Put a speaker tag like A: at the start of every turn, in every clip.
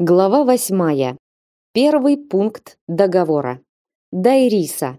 A: Глава восьмая. Первый пункт договора. Дайриса.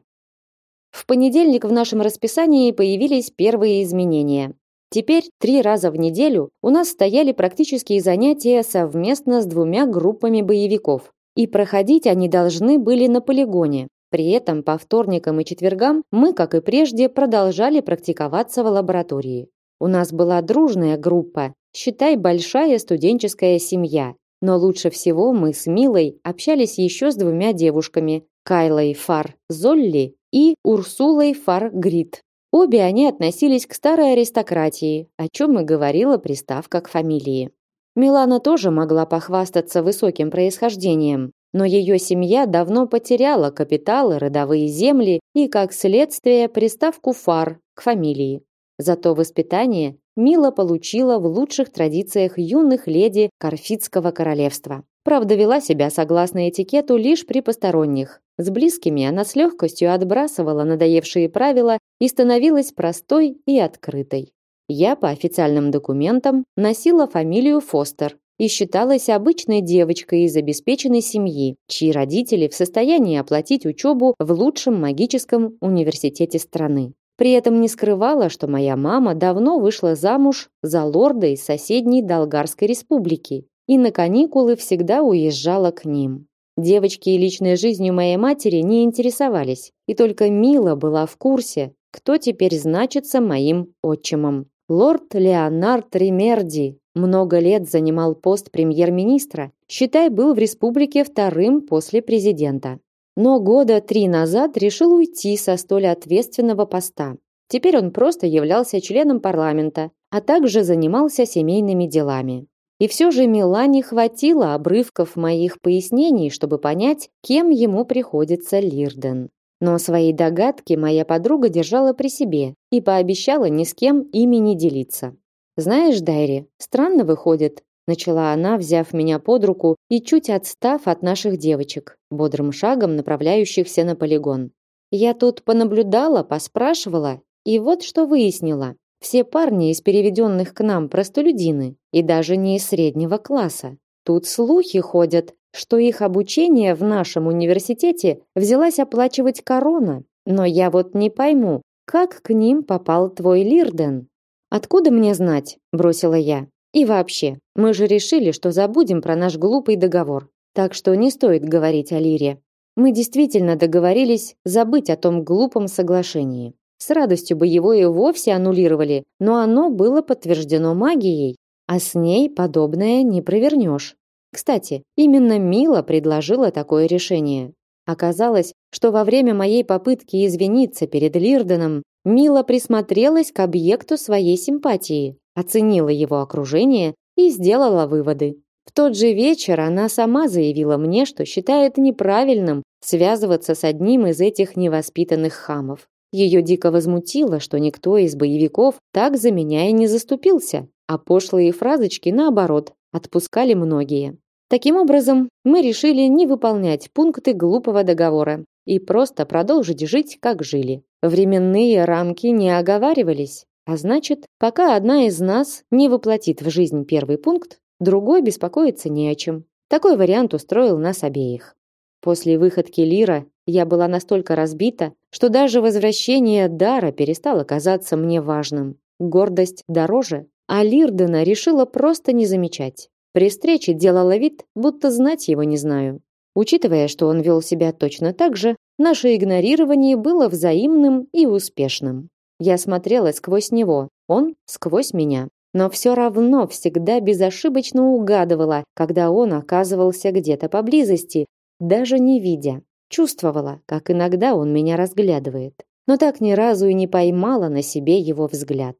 A: В понедельник в нашем расписании появились первые изменения. Теперь три раза в неделю у нас стояли практические занятия совместно с двумя группами боевиков. И проходить они должны были на полигоне. При этом по вторникам и четвергам мы, как и прежде, продолжали практиковаться в лаборатории. У нас была дружная группа, считай большая студенческая семья, но лучше всего мы с Милой общались еще с двумя девушками: Кайлой Фар Золли и Урсулой Фар Грит. Обе они относились к старой аристократии, о чем и говорила приставка к фамилии. Милана тоже могла похвастаться высоким происхождением, но ее семья давно потеряла капиталы, родовые земли и, как следствие, приставку Фар к фамилии. Зато воспитание Мила получила в лучших традициях юных леди Карфитского королевства. Правда, вела себя согласно этикету лишь при посторонних. С близкими она с легкостью отбрасывала надоевшие правила и становилась простой и открытой. Я по официальным документам носила фамилию Фостер и считалась обычной девочкой из обеспеченной семьи, чьи родители в состоянии оплатить учебу в лучшем магическом университете страны. При этом не скрывала, что моя мама давно вышла замуж за лорда из соседней Долгарской республики и на каникулы всегда уезжала к ним. Девочки и личной жизнью моей матери не интересовались, и только Мила была в курсе, кто теперь значится моим отчимом. Лорд Леонард Ремерди много лет занимал пост премьер-министра, считай, был в республике вторым после президента но года три назад решил уйти со столь ответственного поста. Теперь он просто являлся членом парламента, а также занимался семейными делами. И все же Милане хватило обрывков моих пояснений, чтобы понять, кем ему приходится Лирден. Но свои догадки моя подруга держала при себе и пообещала ни с кем ими не делиться. Знаешь, Дайри, странно выходит, начала она, взяв меня под руку и чуть отстав от наших девочек, бодрым шагом направляющихся на полигон. Я тут понаблюдала, поспрашивала, и вот что выяснила. Все парни из переведенных к нам простолюдины, и даже не из среднего класса. Тут слухи ходят, что их обучение в нашем университете взялась оплачивать корона. Но я вот не пойму, как к ним попал твой Лирден? Откуда мне знать, бросила я. И вообще, мы же решили, что забудем про наш глупый договор. Так что не стоит говорить о Лире. Мы действительно договорились забыть о том глупом соглашении. С радостью бы его и вовсе аннулировали, но оно было подтверждено магией, а с ней подобное не провернешь. Кстати, именно Мила предложила такое решение. Оказалось, что во время моей попытки извиниться перед Лирденом Мила присмотрелась к объекту своей симпатии оценила его окружение и сделала выводы. В тот же вечер она сама заявила мне, что считает неправильным связываться с одним из этих невоспитанных хамов. Ее дико возмутило, что никто из боевиков так за меня и не заступился, а пошлые фразочки, наоборот, отпускали многие. Таким образом, мы решили не выполнять пункты глупого договора и просто продолжить жить, как жили. Временные рамки не оговаривались, а значит, пока одна из нас не воплотит в жизнь первый пункт, другой беспокоиться не о чем. Такой вариант устроил нас обеих. После выходки Лира я была настолько разбита, что даже возвращение дара перестало казаться мне важным. Гордость дороже, а Лирдена решила просто не замечать. При встрече делала вид, будто знать его не знаю. Учитывая, что он вел себя точно так же, наше игнорирование было взаимным и успешным. Я смотрела сквозь него, он сквозь меня. Но все равно всегда безошибочно угадывала, когда он оказывался где-то поблизости, даже не видя. Чувствовала, как иногда он меня разглядывает. Но так ни разу и не поймала на себе его взгляд.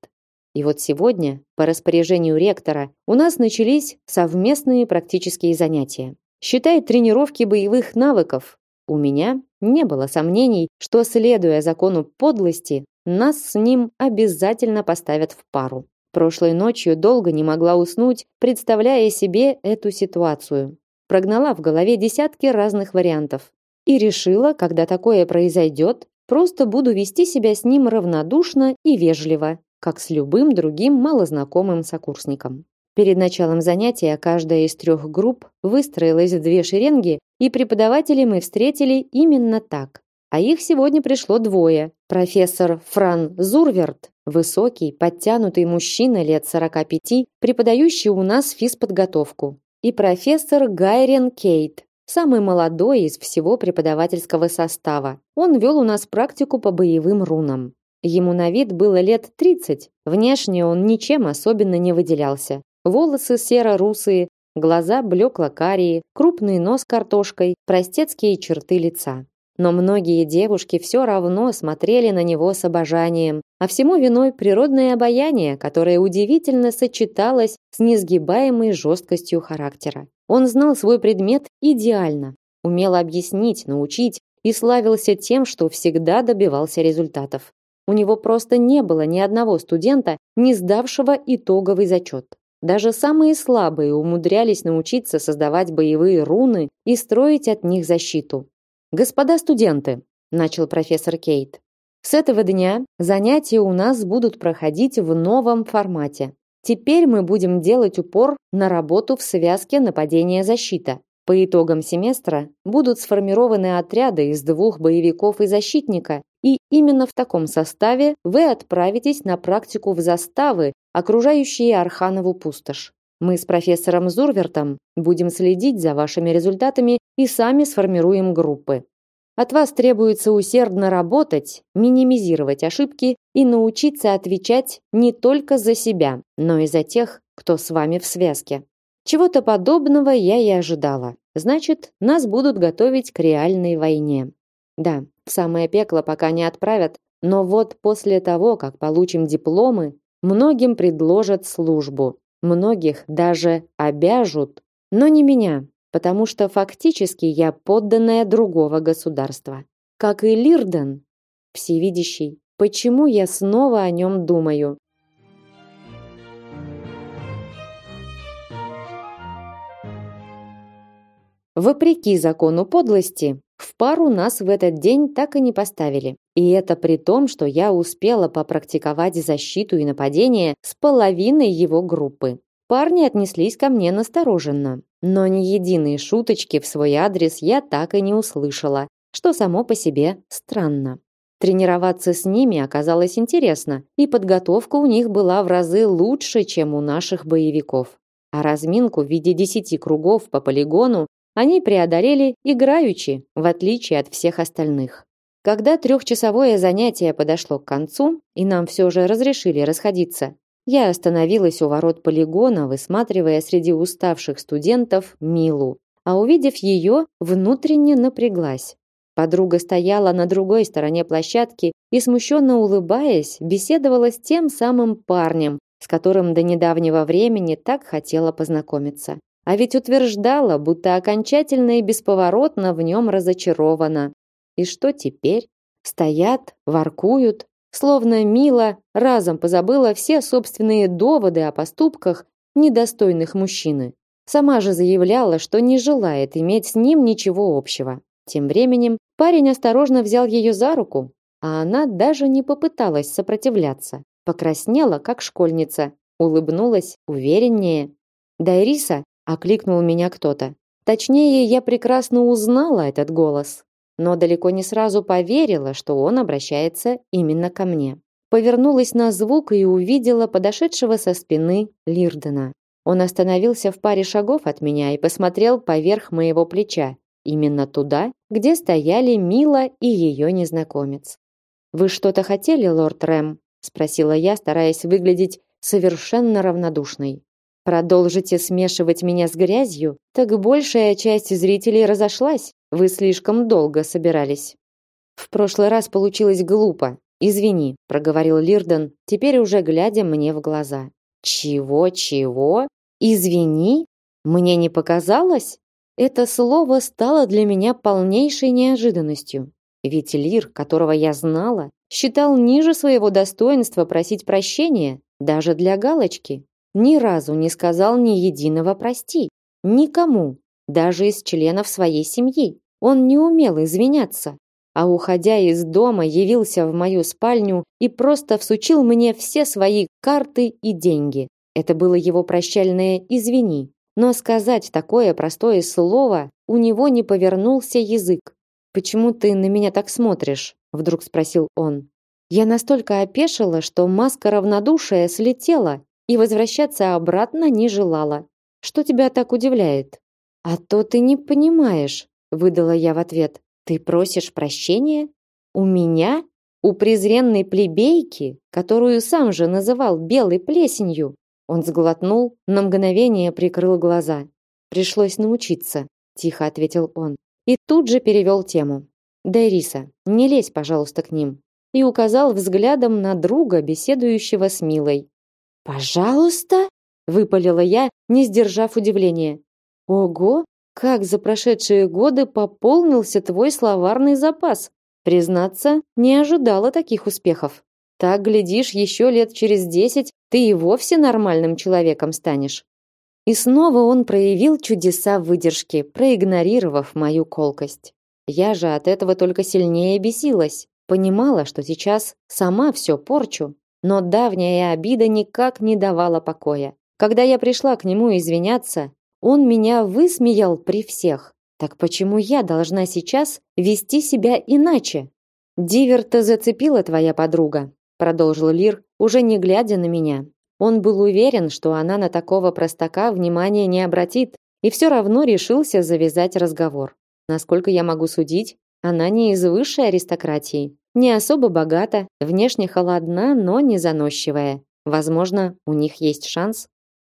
A: И вот сегодня, по распоряжению ректора, у нас начались совместные практические занятия. Считай тренировки боевых навыков. У меня не было сомнений, что, следуя закону подлости, нас с ним обязательно поставят в пару. Прошлой ночью долго не могла уснуть, представляя себе эту ситуацию. Прогнала в голове десятки разных вариантов и решила, когда такое произойдет, просто буду вести себя с ним равнодушно и вежливо, как с любым другим малознакомым сокурсником. Перед началом занятия каждая из трех групп выстроилась в две шеренги, и преподавателей мы встретили именно так. А их сегодня пришло двое. Профессор Фран Зурверт, высокий, подтянутый мужчина лет 45, преподающий у нас физподготовку, и профессор Гайрен Кейт, самый молодой из всего преподавательского состава. Он вел у нас практику по боевым рунам. Ему на вид было лет 30. Внешне он ничем особенно не выделялся. Волосы серо-русые, глаза блекло-карие, крупный нос картошкой, простецкие черты лица. Но многие девушки все равно смотрели на него с обожанием, а всему виной природное обаяние, которое удивительно сочеталось с несгибаемой жесткостью характера. Он знал свой предмет идеально, умел объяснить, научить и славился тем, что всегда добивался результатов. У него просто не было ни одного студента, не сдавшего итоговый зачет. Даже самые слабые умудрялись научиться создавать боевые руны и строить от них защиту. «Господа студенты», – начал профессор Кейт, «с этого дня занятия у нас будут проходить в новом формате. Теперь мы будем делать упор на работу в связке нападения-защита. По итогам семестра будут сформированы отряды из двух боевиков и защитника, и именно в таком составе вы отправитесь на практику в заставы, окружающие Арханову пустошь. Мы с профессором Зурвертом будем следить за вашими результатами и сами сформируем группы. От вас требуется усердно работать, минимизировать ошибки и научиться отвечать не только за себя, но и за тех, кто с вами в связке. Чего-то подобного я и ожидала. Значит, нас будут готовить к реальной войне. Да, в самое пекло пока не отправят, но вот после того, как получим дипломы, многим предложат службу. Многих даже обяжут, но не меня, потому что фактически я подданная другого государства. Как и Лирден, всевидящий. Почему я снова о нем думаю? Вопреки закону подлости, в пару нас в этот день так и не поставили. И это при том, что я успела попрактиковать защиту и нападение с половиной его группы. Парни отнеслись ко мне настороженно, но ни единой шуточки в свой адрес я так и не услышала, что само по себе странно. Тренироваться с ними оказалось интересно, и подготовка у них была в разы лучше, чем у наших боевиков. А разминку в виде десяти кругов по полигону они преодолели играючи, в отличие от всех остальных. Когда трехчасовое занятие подошло к концу, и нам все же разрешили расходиться, я остановилась у ворот полигона, высматривая среди уставших студентов Милу, а увидев ее, внутренне напряглась. Подруга стояла на другой стороне площадки и, смущенно улыбаясь, беседовала с тем самым парнем, с которым до недавнего времени так хотела познакомиться. А ведь утверждала, будто окончательно и бесповоротно в нем разочарована. И что теперь? Стоят, воркуют, словно Мила разом позабыла все собственные доводы о поступках недостойных мужчины. Сама же заявляла, что не желает иметь с ним ничего общего. Тем временем парень осторожно взял ее за руку, а она даже не попыталась сопротивляться. Покраснела, как школьница, улыбнулась увереннее. Дайриса окликнул меня кто-то. Точнее, я прекрасно узнала этот голос, но далеко не сразу поверила, что он обращается именно ко мне. Повернулась на звук и увидела подошедшего со спины Лирдена. Он остановился в паре шагов от меня и посмотрел поверх моего плеча, именно туда, где стояли Мила и ее незнакомец. «Вы что-то хотели, лорд Рэм?» – спросила я, стараясь выглядеть совершенно равнодушной. Продолжите смешивать меня с грязью, так большая часть зрителей разошлась. Вы слишком долго собирались. В прошлый раз получилось глупо. Извини, проговорил Лирден, теперь уже глядя мне в глаза. Чего, чего? Извини? Мне не показалось? Это слово стало для меня полнейшей неожиданностью. Ведь Лир, которого я знала, считал ниже своего достоинства просить прощения, даже для галочки ни разу не сказал ни единого прости. Никому, даже из членов своей семьи. Он не умел извиняться. А уходя из дома, явился в мою спальню и просто всучил мне все свои карты и деньги. Это было его прощальное «извини». Но сказать такое простое слово у него не повернулся язык. «Почему ты на меня так смотришь?» вдруг спросил он. Я настолько опешила, что маска равнодушия слетела и возвращаться обратно не желала. Что тебя так удивляет? А то ты не понимаешь, выдала я в ответ. Ты просишь прощения? У меня? У презренной плебейки, которую сам же называл белой плесенью? Он сглотнул, на мгновение прикрыл глаза. Пришлось научиться, тихо ответил он. И тут же перевел тему. Дайриса, не лезь, пожалуйста, к ним. И указал взглядом на друга, беседующего с Милой. Пожалуйста, выпалила я, не сдержав удивления. Ого, как за прошедшие годы пополнился твой словарный запас. Признаться, не ожидала таких успехов. Так глядишь, еще лет через десять ты и вовсе нормальным человеком станешь. И снова он проявил чудеса выдержки, проигнорировав мою колкость. Я же от этого только сильнее бесилась. Понимала, что сейчас сама все порчу, но давняя обида никак не давала покоя. Когда я пришла к нему извиняться, он меня высмеял при всех. Так почему я должна сейчас вести себя иначе? Диверта зацепила твоя подруга, продолжил Лир, уже не глядя на меня. Он был уверен, что она на такого простака внимания не обратит, и все равно решился завязать разговор. Насколько я могу судить, она не из высшей аристократии, не особо богата, внешне холодна, но не заносчивая. Возможно, у них есть шанс.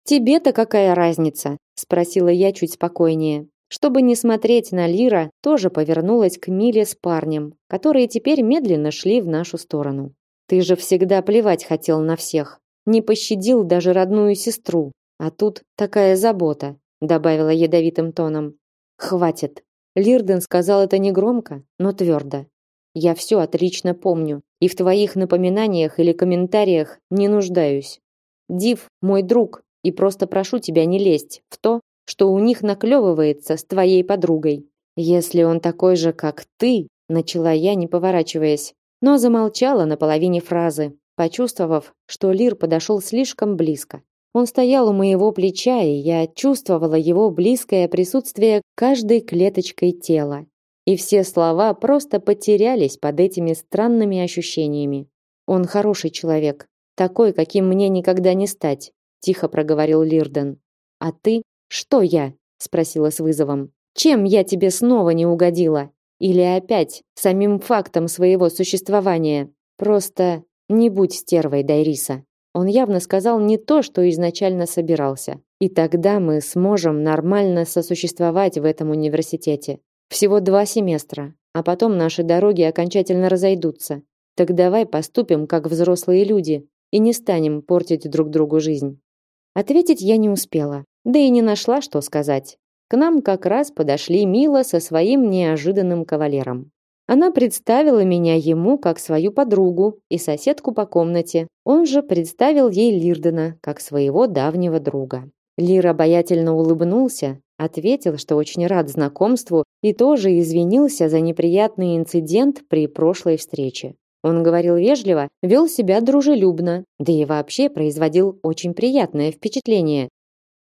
A: Тебе-то какая разница? спросила я чуть спокойнее. Чтобы не смотреть на Лира, тоже повернулась к Миле с парнем, которые теперь медленно шли в нашу сторону. Ты же всегда плевать хотел на всех, не пощадил даже родную сестру, а тут такая забота, добавила ядовитым тоном. Хватит, Лирден сказал это негромко, но твердо. Я все отлично помню, и в твоих напоминаниях или комментариях не нуждаюсь. Див мой друг, и просто прошу тебя не лезть в то, что у них наклевывается с твоей подругой. Если он такой же, как ты, начала я, не поворачиваясь, но замолчала на половине фразы, почувствовав, что Лир подошел слишком близко. Он стоял у моего плеча, и я чувствовала его близкое присутствие каждой клеточкой тела. И все слова просто потерялись под этими странными ощущениями. Он хороший человек, такой, каким мне никогда не стать, тихо проговорил Лирден. А ты? Что я? спросила с вызовом. Чем я тебе снова не угодила? Или опять самим фактом своего существования? Просто не будь стервой, Дайриса. Он явно сказал не то, что изначально собирался. И тогда мы сможем нормально сосуществовать в этом университете. Всего два семестра, а потом наши дороги окончательно разойдутся. Так давай поступим как взрослые люди и не станем портить друг другу жизнь. Ответить я не успела, да и не нашла, что сказать. К нам как раз подошли Мила со своим неожиданным кавалером. Она представила меня ему как свою подругу и соседку по комнате. Он же представил ей Лирдена как своего давнего друга. Лир обаятельно улыбнулся, ответил, что очень рад знакомству и тоже извинился за неприятный инцидент при прошлой встрече. Он говорил вежливо, вел себя дружелюбно, да и вообще производил очень приятное впечатление.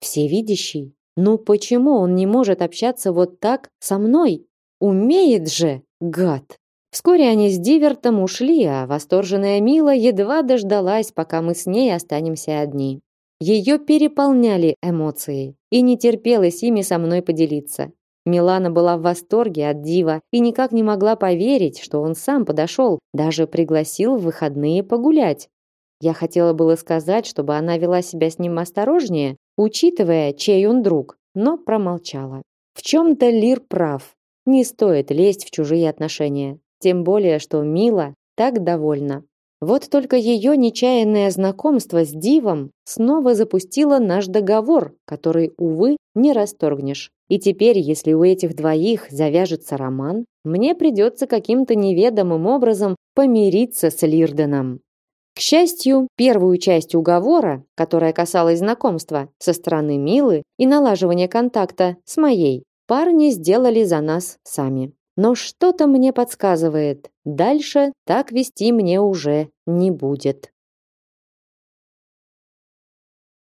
A: Всевидящий. Ну почему он не может общаться вот так со мной? Умеет же! Гад! Вскоре они с Дивертом ушли, а восторженная Мила едва дождалась, пока мы с ней останемся одни. Ее переполняли эмоции, и не терпелось ими со мной поделиться. Милана была в восторге от Дива и никак не могла поверить, что он сам подошел, даже пригласил в выходные погулять. Я хотела было сказать, чтобы она вела себя с ним осторожнее, учитывая, чей он друг, но промолчала. В чем-то Лир прав. Не стоит лезть в чужие отношения, тем более что Мила так довольна. Вот только ее нечаянное знакомство с Дивом снова запустило наш договор, который, увы, не расторгнешь. И теперь, если у этих двоих завяжется роман, мне придется каким-то неведомым образом помириться с Лирденом. К счастью, первую часть уговора, которая касалась знакомства со стороны Милы и налаживания контакта с моей, парни сделали за нас сами. Но что-то мне подсказывает, дальше так вести мне уже не будет.